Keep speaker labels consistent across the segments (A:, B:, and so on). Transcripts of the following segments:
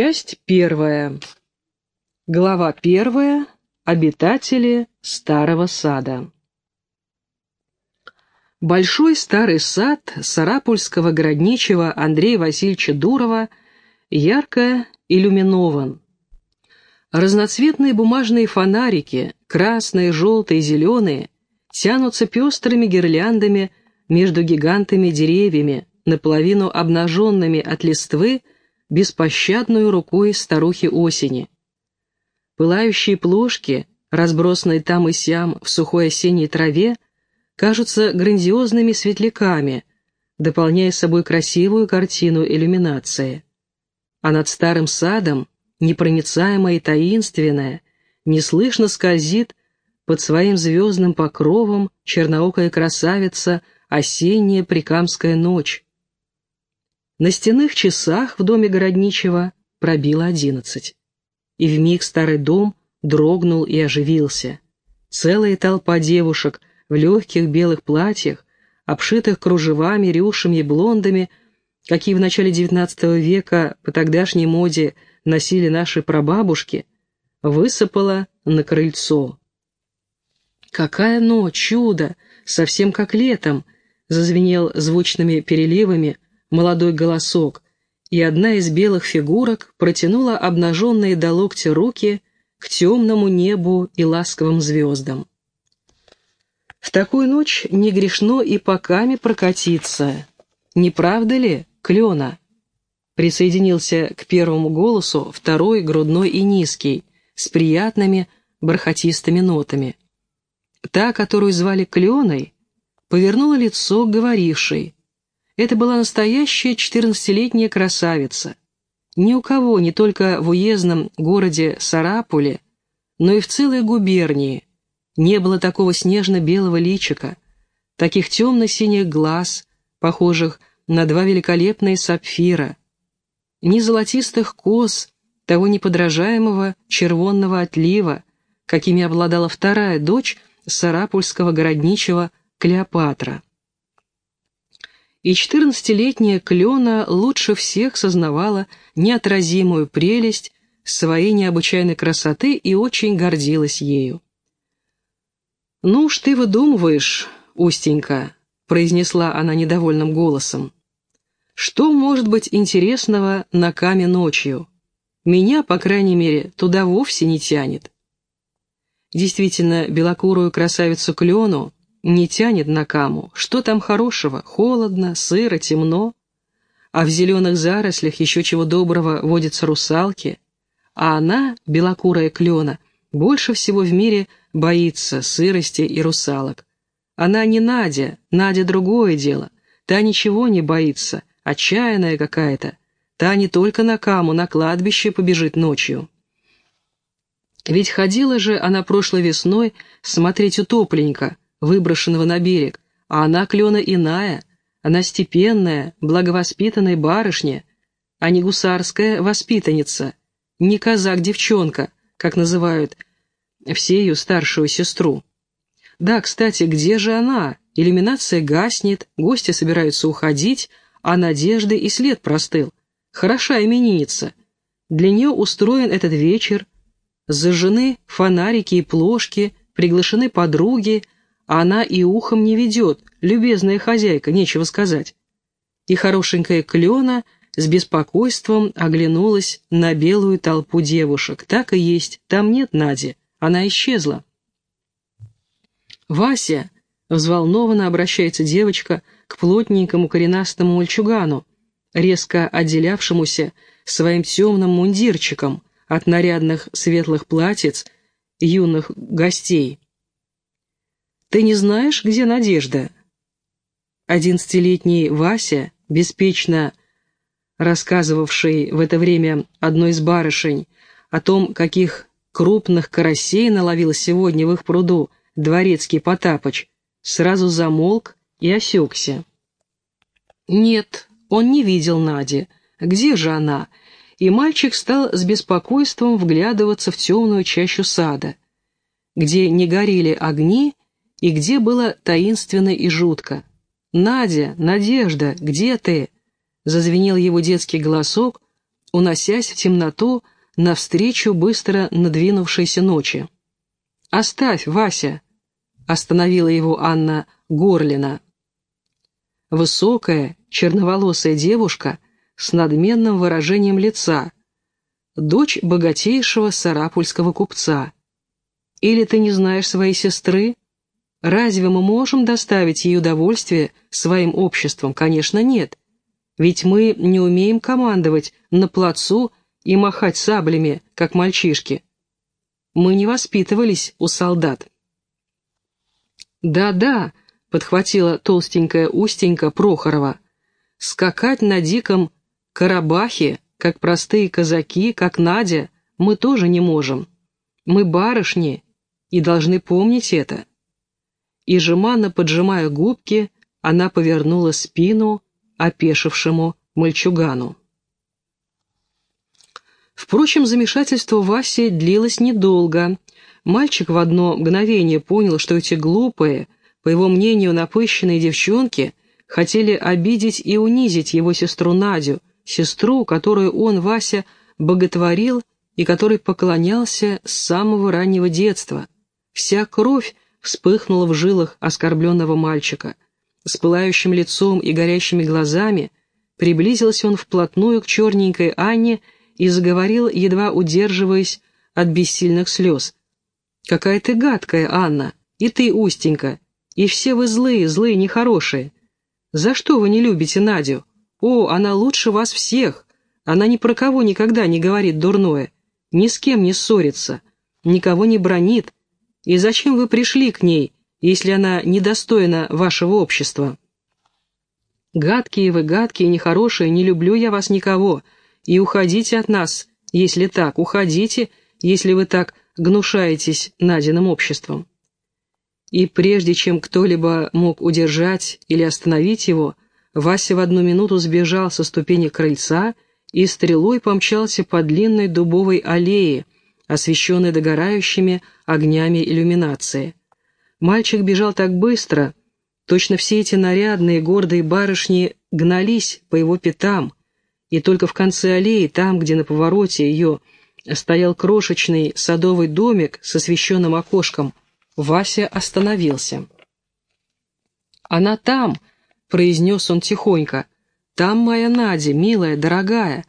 A: Часть первая. Глава первая. Обитатели старого сада. Большой старый сад сарапульского городничего Андрея Васильевича Дурова ярко иллюминован. Разноцветные бумажные фонарики, красные, желтые, зеленые, тянутся пестрыми гирляндами между гигантами деревьями, наполовину обнаженными от листвы, беспощадную рукой старухи осени. Пылающие плошки, разбросанные там и сям в сухой осенней траве, кажутся грандиозными светляками, дополняя собой красивую картину иллюминации. А над старым садом, непроницаемая и таинственная, неслышно скользит под своим звездным покровом черноокая красавица осенняя прикамская ночь, на стенных часах в доме городничего пробило одиннадцать. И вмиг старый дом дрогнул и оживился. Целая толпа девушек в легких белых платьях, обшитых кружевами, рюшами и блондами, какие в начале XIX века по тогдашней моде носили наши прабабушки, высыпала на крыльцо. «Какая ночь, чудо! Совсем как летом!» зазвенел звучными переливами молодой голосок, и одна из белых фигурок протянула обнаженные до локтя руки к темному небу и ласковым звездам. В такую ночь не грешно и поками прокатиться. Не правда ли, Клена? Присоединился к первому голосу второй, грудной и низкий, с приятными бархатистыми нотами. Та, которую звали Кленой, повернула лицо к говорившей, это была настоящая четырнадцатилетняя красавица. Ни у кого, не только в уездном городе Сарапуле, но и в целой губернии, не было такого снежно-белого личика, таких темно-синих глаз, похожих на два великолепные сапфира, ни золотистых кос, того неподражаемого червонного отлива, какими обладала вторая дочь сарапульского городничего Клеопатра и четырнадцатилетняя Клена лучше всех сознавала неотразимую прелесть своей необычайной красоты и очень гордилась ею. «Ну уж ты выдумываешь, Устенька», — произнесла она недовольным голосом. «Что может быть интересного на каме ночью? Меня, по крайней мере, туда вовсе не тянет». Действительно, белокурую красавицу Клену не тянет на каму. Что там хорошего? Холодно, сыро, темно. А в зеленых зарослях еще чего доброго водятся русалки. А она, белокурая клена, больше всего в мире боится сырости и русалок. Она не Надя, Надя другое дело. Та ничего не боится, отчаянная какая-то. Та не только на каму, на кладбище побежит ночью. Ведь ходила же она прошлой весной смотреть утопленника, выброшенного на берег, а она клена иная, она степенная, благовоспитанная барышня, а не гусарская воспитанница, не казак-девчонка, как называют все ее старшую сестру. Да, кстати, где же она? Иллюминация гаснет, гости собираются уходить, а надежды и след простыл. Хороша именинница. Для нее устроен этот вечер. Зажжены фонарики и плошки, приглашены подруги, она и ухом не ведет, любезная хозяйка, нечего сказать. И хорошенькая Клена с беспокойством оглянулась на белую толпу девушек. Так и есть, там нет Нади, она исчезла. «Вася!» — взволнованно обращается девочка к плотненькому коренастому мальчугану, резко отделявшемуся своим темным мундирчиком от нарядных светлых платьиц юных гостей. Ты не знаешь, где Надежда?» Одиннадцатилетний Вася, беспечно рассказывавший в это время одной из барышень о том, каких крупных карасей наловил сегодня в их пруду дворецкий Потапыч, сразу замолк и осекся. Нет, он не видел Нади. Где же она? И мальчик стал с беспокойством вглядываться в темную чащу сада, где не горели огни и где было таинственно и жутко. «Надя, Надежда, где ты?» Зазвенел его детский голосок, уносясь в темноту навстречу быстро надвинувшейся ночи. «Оставь, Вася!» — остановила его Анна Горлина. Высокая, черноволосая девушка с надменным выражением лица, дочь богатейшего сарапульского купца. Или ты не знаешь своей сестры? Разве мы можем доставить ей удовольствие своим обществом? Конечно, нет. Ведь мы не умеем командовать на плацу и махать саблями, как мальчишки. Мы не воспитывались у солдат. «Да-да», — подхватила толстенькая устенька Прохорова, «скакать на диком карабахе, как простые казаки, как Надя, мы тоже не можем. Мы барышни и должны помнить это». И жеманно поджимая губки, она повернула спину опешившему мальчугану. Впрочем, замешательство Васи длилось недолго. Мальчик в одно мгновение понял, что эти глупые, по его мнению, напыщенные девчонки хотели обидеть и унизить его сестру Надю, сестру, которую он, Вася, боготворил и которой поклонялся с самого раннего детства. Вся кровь вспыхнула в жилах оскорбленного мальчика. С пылающим лицом и горящими глазами приблизился он вплотную к черненькой Анне и заговорил, едва удерживаясь от бессильных слез. «Какая ты гадкая, Анна, и ты, Устенька, и все вы злые, злые, нехорошие. За что вы не любите Надю? О, она лучше вас всех. Она ни про кого никогда не говорит дурное, ни с кем не ссорится, никого не бронит. И зачем вы пришли к ней, если она недостойна вашего общества?» «Гадкие вы, гадкие, нехорошие, не люблю я вас никого», и уходите от нас, если так, уходите, если вы так гнушаетесь Надиным обществом. И прежде чем кто-либо мог удержать или остановить его, Вася в одну минуту сбежал со ступени крыльца и стрелой помчался по длинной дубовой аллее, освещенной догорающими огнями иллюминации. Мальчик бежал так быстро, точно все эти нарядные гордые барышни гнались по его пятам, и только в конце аллеи, там, где на повороте ее стоял крошечный садовый домик с освещенным окошком, Вася остановился. «Она там!» — произнес он тихонько. «Там моя Надя, милая, дорогая.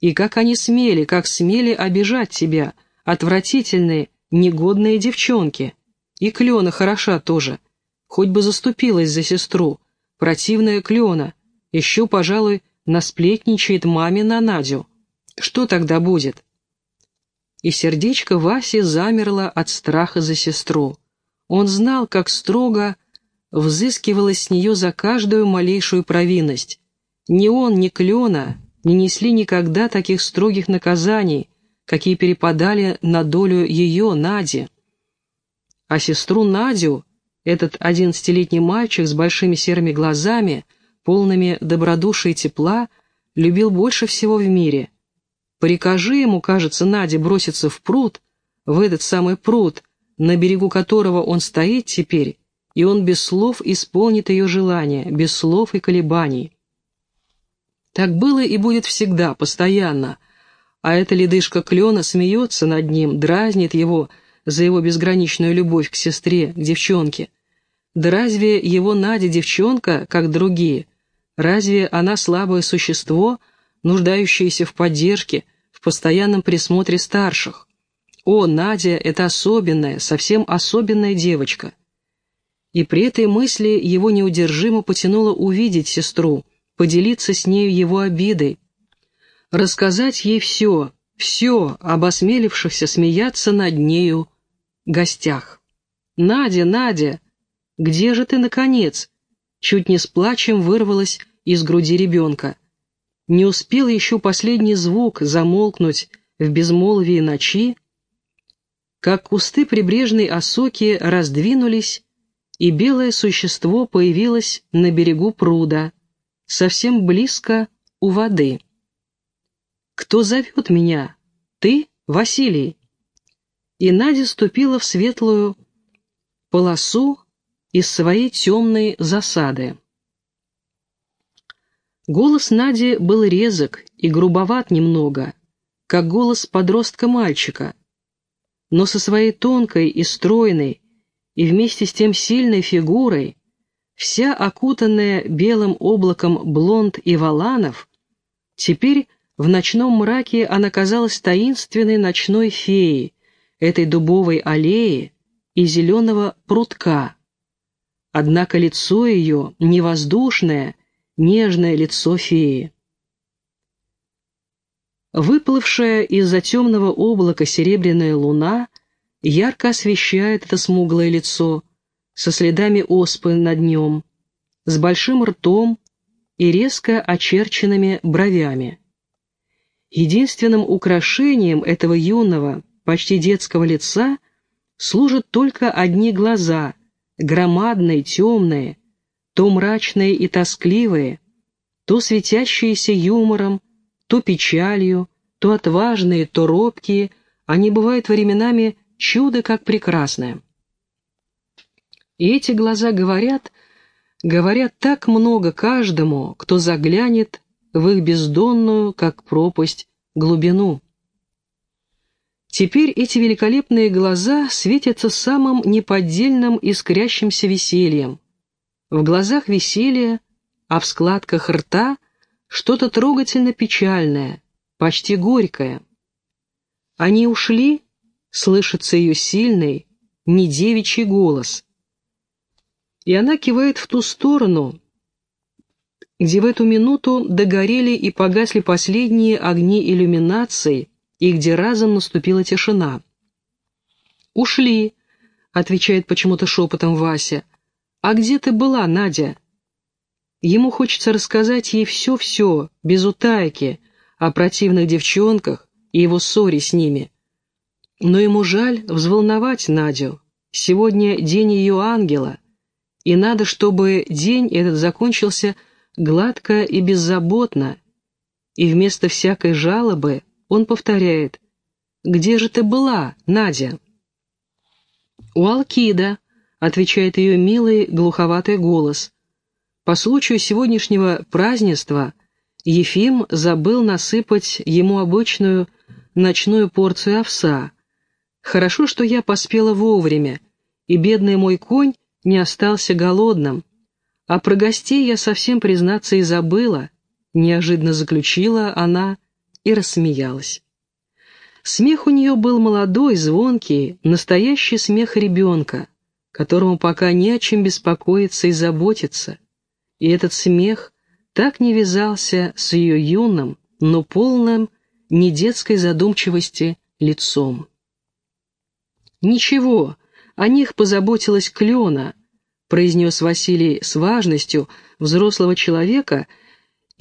A: И как они смели, как смели обижать тебя, отвратительные, негодные девчонки. И Клена хороша тоже. Хоть бы заступилась за сестру. Противная Клена. Еще, пожалуй, насплетничает маме на Надю. Что тогда будет? И сердечко Васи замерло от страха за сестру. Он знал, как строго взыскивалось с нее за каждую малейшую провинность. Ни он, ни Клена не несли никогда таких строгих наказаний, какие перепадали на долю ее, Нади. А сестру Надю, этот одиннадцатилетний мальчик с большими серыми глазами, полными добродушия и тепла, любил больше всего в мире. Прикажи ему, кажется, Наде броситься в пруд, в этот самый пруд, на берегу которого он стоит теперь, и он без слов исполнит ее желание, без слов и колебаний. Так было и будет всегда, постоянно, а эта ледышка клена смеется над ним, дразнит его за его безграничную любовь к сестре, к девчонке. Да разве его Надя девчонка, как другие? Разве она слабое существо, нуждающееся в поддержке, в постоянном присмотре старших? О, Надя — это особенная, совсем особенная девочка. И при этой мысли его неудержимо потянуло увидеть сестру, поделиться с нею его обидой, рассказать ей все, все об осмелившихся смеяться над нею гостях. «Надя, Надя, где же ты, наконец?» чуть не с плачем вырвалась из груди ребенка. Не успел еще последний звук замолкнуть в безмолвии ночи, как кусты прибрежной осоки раздвинулись, и белое существо появилось на берегу пруда, совсем близко у воды. «Кто зовет меня? Ты, Василий?» И Надя ступила в светлую полосу из своей темной засады. Голос Нади был резок и грубоват немного, как голос подростка-мальчика, но со своей тонкой и стройной, и вместе с тем сильной фигурой, вся окутанная белым облаком блонд и валанов, теперь в ночном мраке она казалась таинственной ночной феей, этой дубовой аллеи и зеленого прутка. Однако лицо ее не воздушное, нежное лицо феи. Выплывшая из-за темного облака серебряная луна ярко освещает это смуглое лицо со следами оспы над нем, с большим ртом и резко очерченными бровями. Единственным украшением этого юного, почти детского лица служат только одни глаза, громадные, темные, то мрачные и тоскливые, то светящиеся юмором, то печалью, то отважные, то робкие, они бывают временами чудо как прекрасное. И эти глаза говорят, говорят так много каждому, кто заглянет в их бездонную, как пропасть, глубину. Теперь эти великолепные глаза светятся самым неподдельным искрящимся весельем. В глазах веселье, а в складках рта что-то трогательно печальное, почти горькое. Они ушли, слышится ее сильный, не девичий голос. И она кивает в ту сторону, где в эту минуту догорели и погасли последние огни иллюминации, и где разом наступила тишина. «Ушли», — отвечает почему-то шепотом Вася. «А где ты была, Надя?» Ему хочется рассказать ей все-все, без утайки, о противных девчонках и его ссоре с ними. Но ему жаль взволновать Надю. Сегодня день ее ангела, и надо, чтобы день этот закончился гладко и беззаботно, и вместо всякой жалобы он повторяет «Где же ты была, Надя?» «У Алкида», — отвечает ее милый глуховатый голос. По случаю сегодняшнего празднества Ефим забыл насыпать ему обычную ночную порцию овса. Хорошо, что я поспела вовремя, и бедный мой конь не остался голодным. А про гостей я совсем, признаться, и забыла, неожиданно заключила она, и рассмеялась. Смех у нее был молодой, звонкий, настоящий смех ребенка, которому пока не о чем беспокоиться и заботиться. И этот смех так не вязался с ее юным, но полным не детской задумчивости лицом. «Ничего, о них позаботилась Клена», произнес Василий с важностью взрослого человека —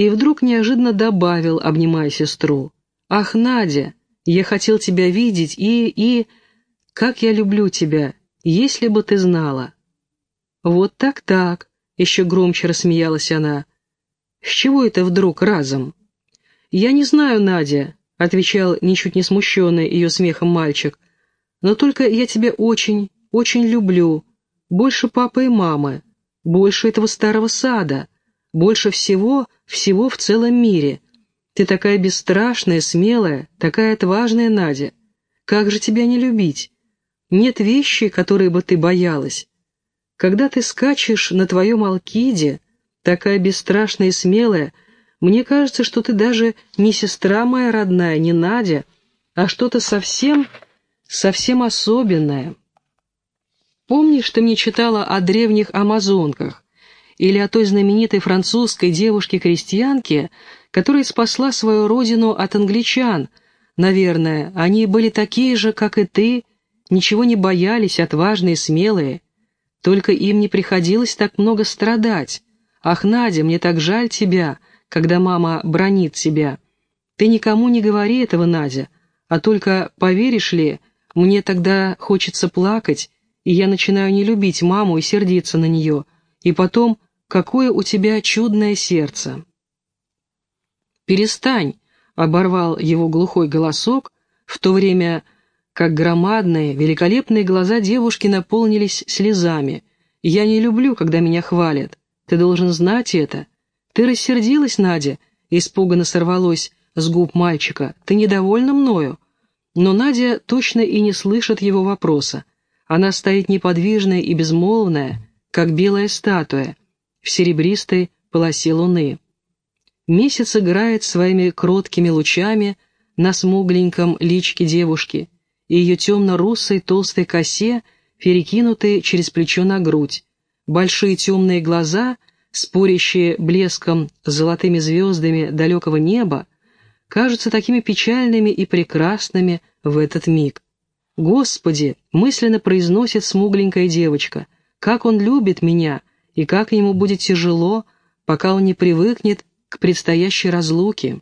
A: и вдруг неожиданно добавил, обнимая сестру. «Ах, Надя, я хотел тебя видеть и... и... Как я люблю тебя, если бы ты знала!» «Вот так-так», — еще громче рассмеялась она. «С чего это вдруг разом?» «Я не знаю, Надя», — отвечал ничуть не смущенный ее смехом мальчик. «Но только я тебя очень, очень люблю. Больше папы и мамы, больше этого старого сада, больше всего всего в целом мире. Ты такая бесстрашная, смелая, такая отважная, Надя. Как же тебя не любить? Нет вещи, которые бы ты боялась. Когда ты скачешь на твоем Алкиде, такая бесстрашная и смелая, мне кажется, что ты даже не сестра моя родная, не Надя, а что-то совсем, совсем особенное. Помнишь, ты мне читала о древних амазонках? или о той знаменитой французской девушке-крестьянке, которая спасла свою родину от англичан. Наверное, они были такие же, как и ты, ничего не боялись, отважные, смелые. Только им не приходилось так много страдать. Ах, Надя, мне так жаль тебя, когда мама бронит тебя. Ты никому не говори этого, Надя, а только, поверишь ли, мне тогда хочется плакать, и я начинаю не любить маму и сердиться на нее, и потом какое у тебя чудное сердце!» «Перестань!» — оборвал его глухой голосок, в то время как громадные, великолепные глаза девушки наполнились слезами. «Я не люблю, когда меня хвалят. Ты должен знать это. «Ты рассердилась, Надя?» — испуганно сорвалось с губ мальчика. «Ты недовольна мною?» Но Надя точно и не слышит его вопроса. Она стоит неподвижная и безмолвная, как белая статуя, в серебристой полосе луны. Месяц играет своими кроткими лучами на смугленьком личке девушки и ее темно-русой толстой косе, перекинутой через плечо на грудь. Большие темные глаза, спорящие блеском с золотыми звездами далекого неба, кажутся такими печальными и прекрасными в этот миг. «Господи!» — мысленно произносит смугленькая девочка. «Как он любит меня, и как ему будет тяжело, пока он не привыкнет к предстоящей разлуке».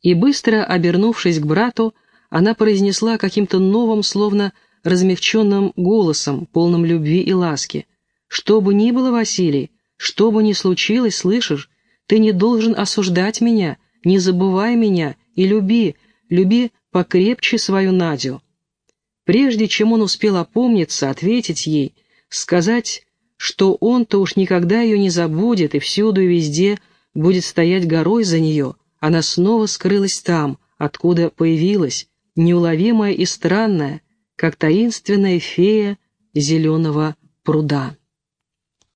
A: И быстро обернувшись к брату, она произнесла каким-то новым, словно размягченным голосом, полным любви и ласки. «Что бы ни было, Василий, что бы ни случилось, слышишь, ты не должен осуждать меня, не забывай меня и люби, люби покрепче свою Надю». Прежде чем он успел опомниться, ответить ей, сказать, что он-то уж никогда ее не забудет и всюду и везде будет стоять горой за нее, она снова скрылась там, откуда появилась, неуловимая и странная, как таинственная фея зеленого пруда.